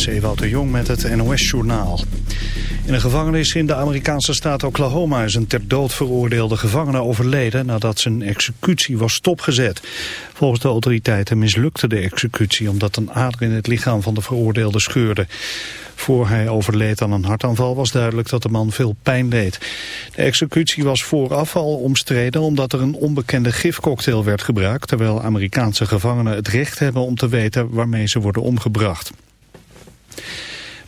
is Ewout Jong met het NOS-journaal. In een gevangenis in de Amerikaanse staat Oklahoma is een ter dood veroordeelde gevangene overleden nadat zijn executie was stopgezet. Volgens de autoriteiten mislukte de executie omdat een ader in het lichaam van de veroordeelde scheurde. Voor hij overleed aan een hartaanval was duidelijk dat de man veel pijn leed. De executie was vooraf al omstreden omdat er een onbekende gifcocktail werd gebruikt... terwijl Amerikaanse gevangenen het recht hebben om te weten waarmee ze worden omgebracht.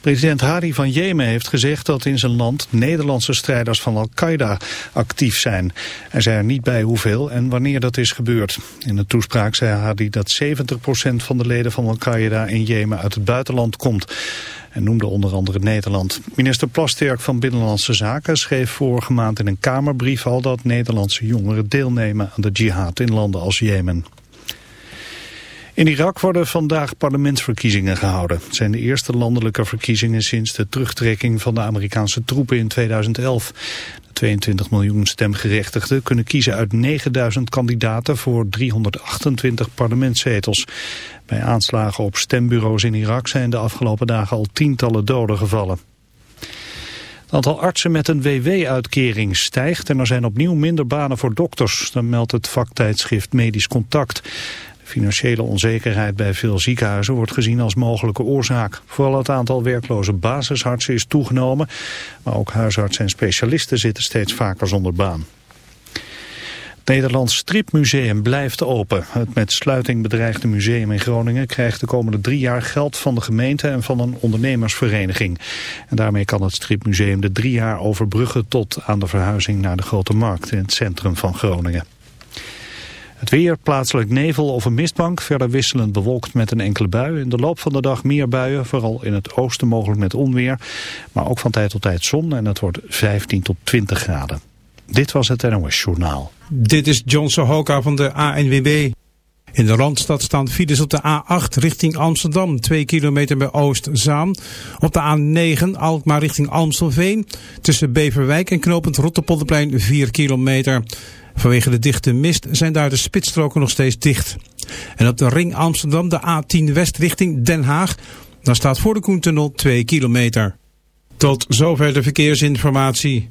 President Hadi van Jemen heeft gezegd dat in zijn land Nederlandse strijders van Al-Qaeda actief zijn. Hij zei er niet bij hoeveel en wanneer dat is gebeurd. In de toespraak zei Hadi dat 70% van de leden van Al-Qaeda in Jemen uit het buitenland komt en noemde onder andere Nederland. Minister Plasterk van Binnenlandse Zaken schreef vorige maand in een Kamerbrief al dat Nederlandse jongeren deelnemen aan de jihad in landen als Jemen. In Irak worden vandaag parlementsverkiezingen gehouden. Het zijn de eerste landelijke verkiezingen sinds de terugtrekking van de Amerikaanse troepen in 2011. De 22 miljoen stemgerechtigden kunnen kiezen uit 9000 kandidaten voor 328 parlementszetels. Bij aanslagen op stembureaus in Irak zijn de afgelopen dagen al tientallen doden gevallen. Het aantal artsen met een WW-uitkering stijgt en er zijn opnieuw minder banen voor dokters. Dan meldt het vaktijdschrift Medisch Contact. Financiële onzekerheid bij veel ziekenhuizen wordt gezien als mogelijke oorzaak. Vooral het aantal werkloze basisartsen is toegenomen, maar ook huisartsen en specialisten zitten steeds vaker zonder baan. Het Nederlands Stripmuseum blijft open. Het met sluiting bedreigde museum in Groningen krijgt de komende drie jaar geld van de gemeente en van een ondernemersvereniging. En daarmee kan het Stripmuseum de drie jaar overbruggen tot aan de verhuizing naar de Grote Markt in het centrum van Groningen. Het weer, plaatselijk nevel of een mistbank. Verder wisselend bewolkt met een enkele bui. In de loop van de dag meer buien, vooral in het oosten mogelijk met onweer. Maar ook van tijd tot tijd zon en het wordt 15 tot 20 graden. Dit was het NOS Journaal. Dit is John Sohoka van de ANWB. In de Randstad staan files op de A8 richting Amsterdam, 2 kilometer bij Oost-Zaan. Op de A9 Alkmaar richting Amstelveen, tussen Beverwijk en Knopend Rotterpolderplein 4 kilometer. Vanwege de dichte mist zijn daar de spitsstroken nog steeds dicht. En op de ring Amsterdam de A10 West richting Den Haag. Daar staat voor de Koentunnel 2 kilometer. Tot zover de verkeersinformatie.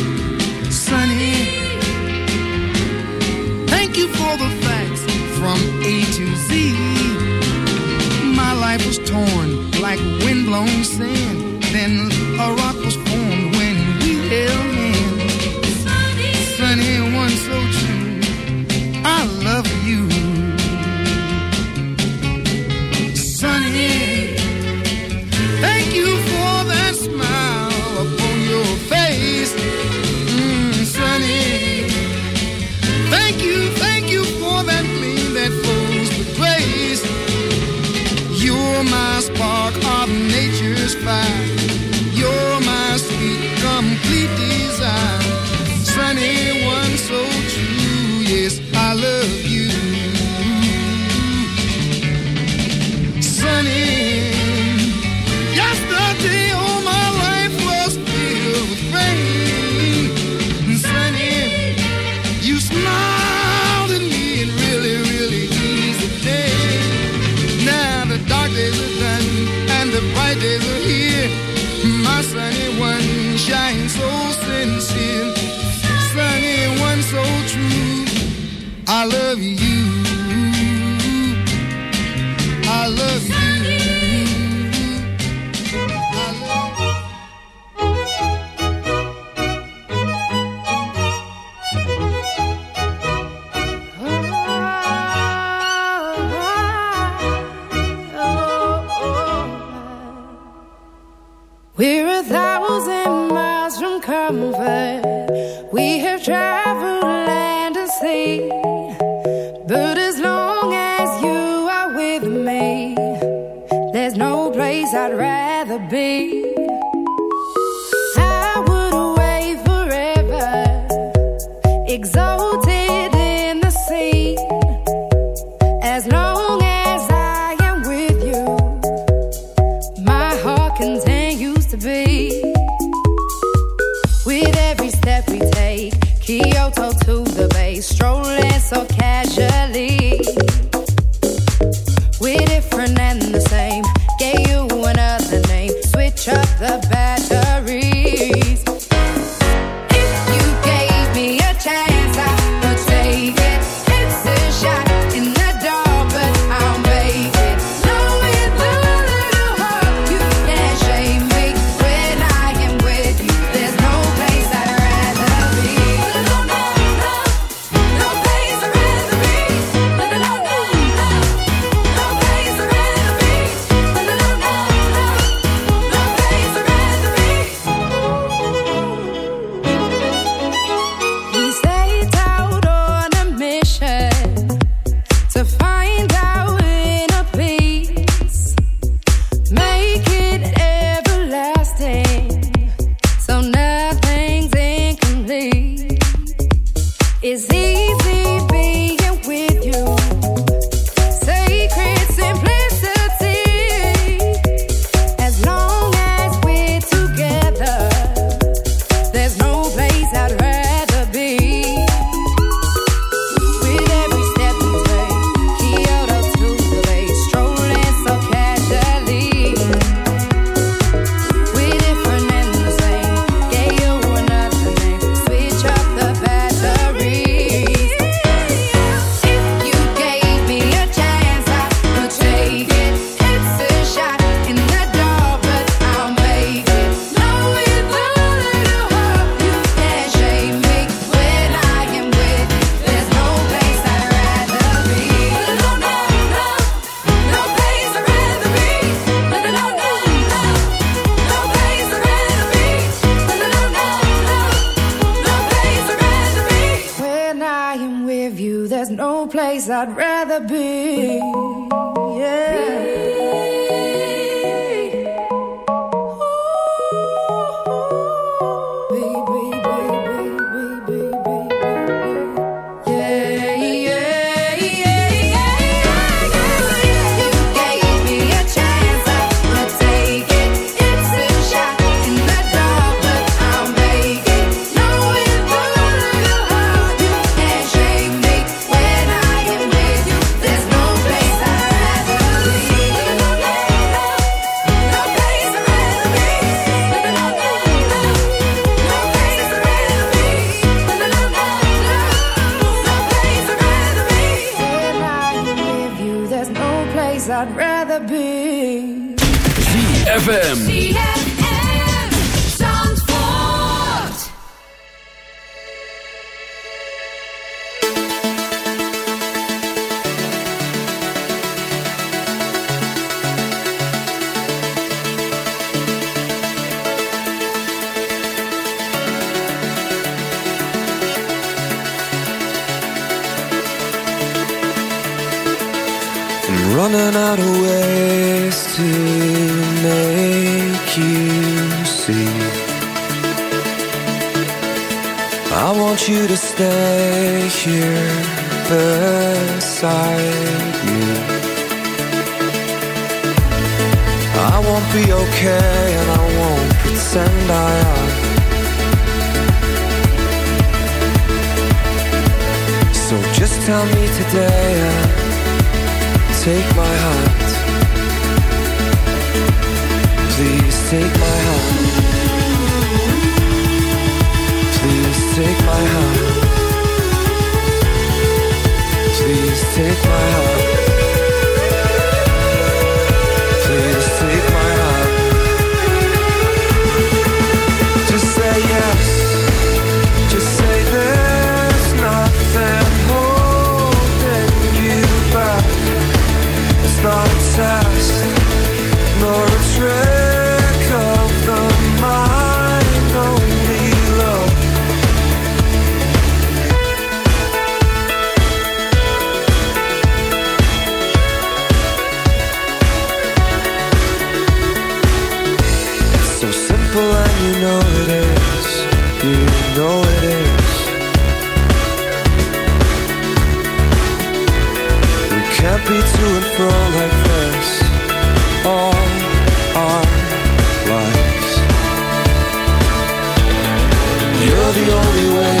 from A to Z. My life was torn like windblown sand, then a rock is easy being ZFM. can't be to and fro like this all our lives. You're the only way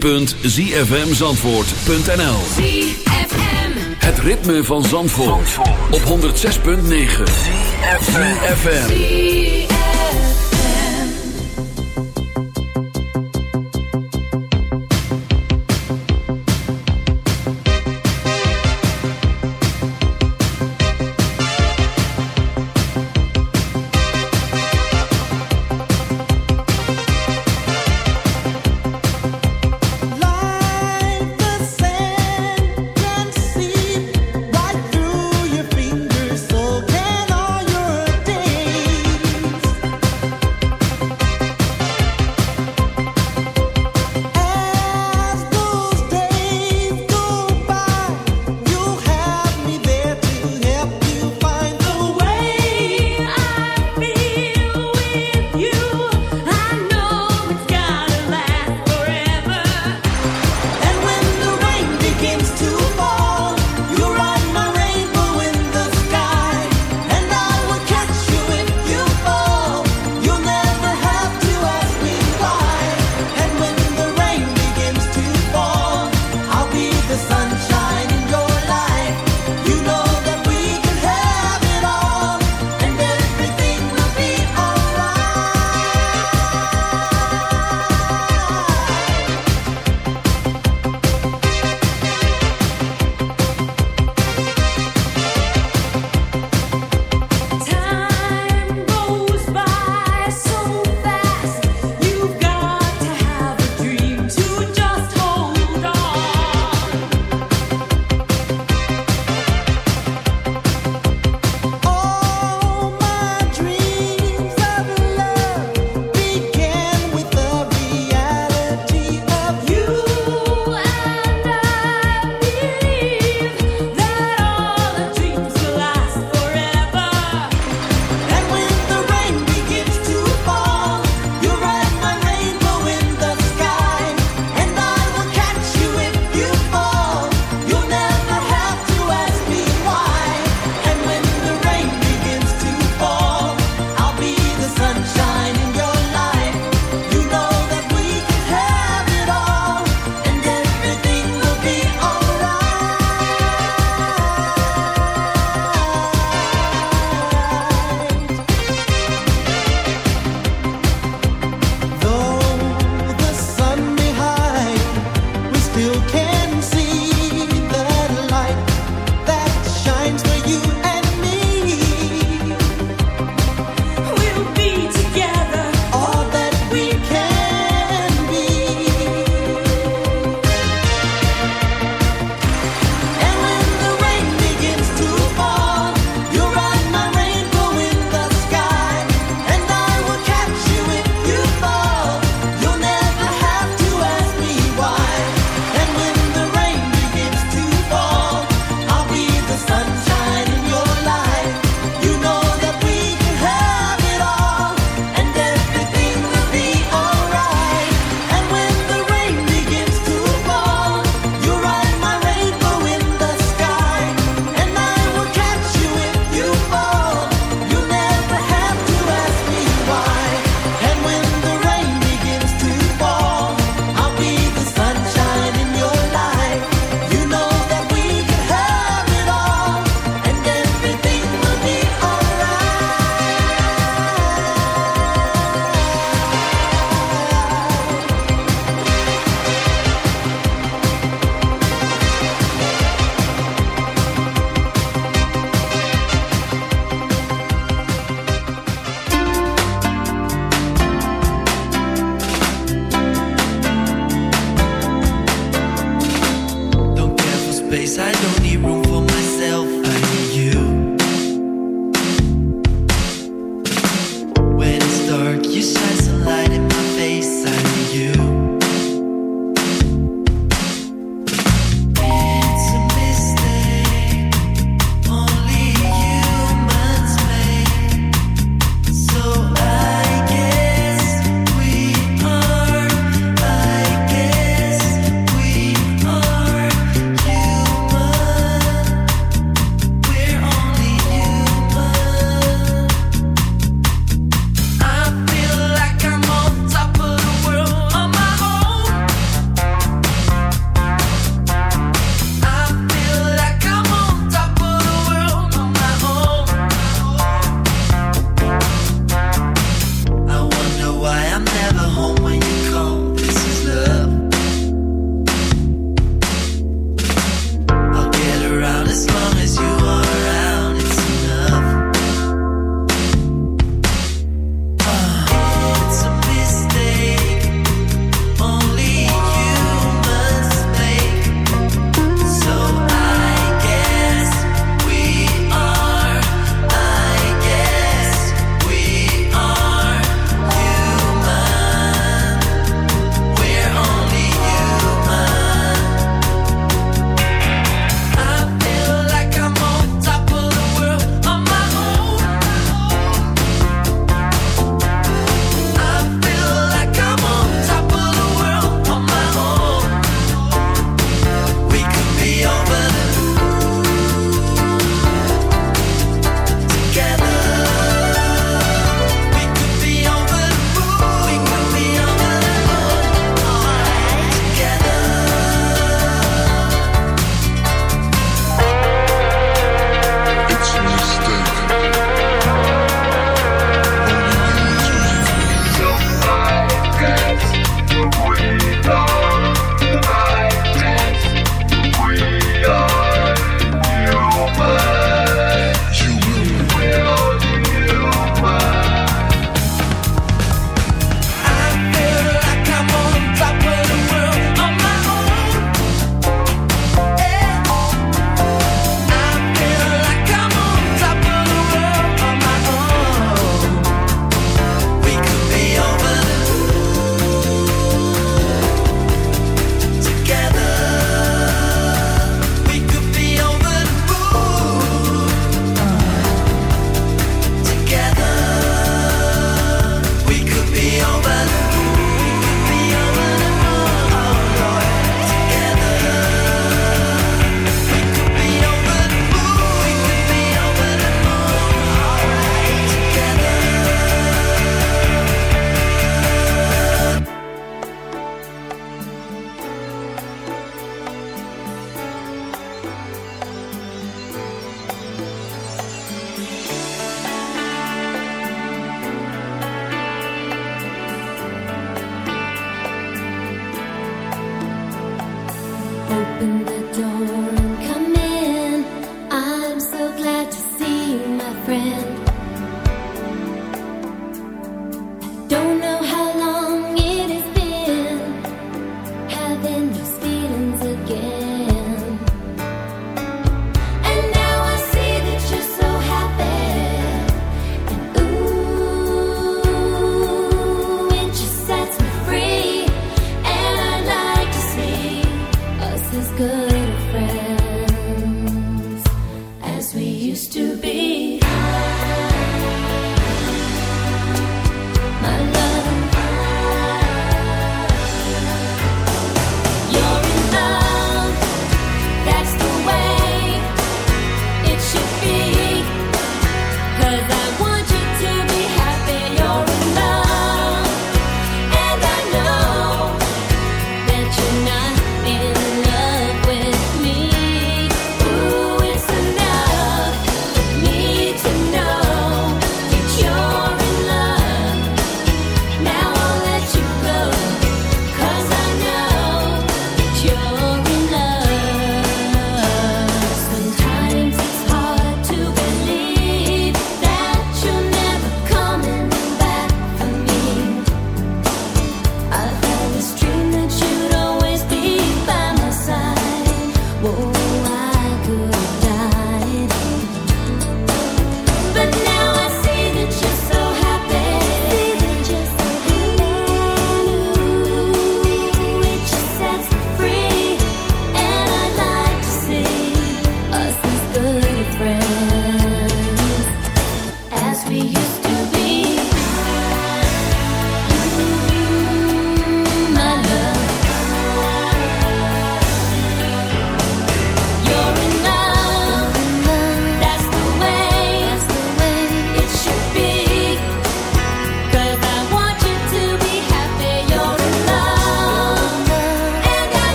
www.zfmzandvoort.nl Het ritme van Zandvoort, op 106.9. ZFM.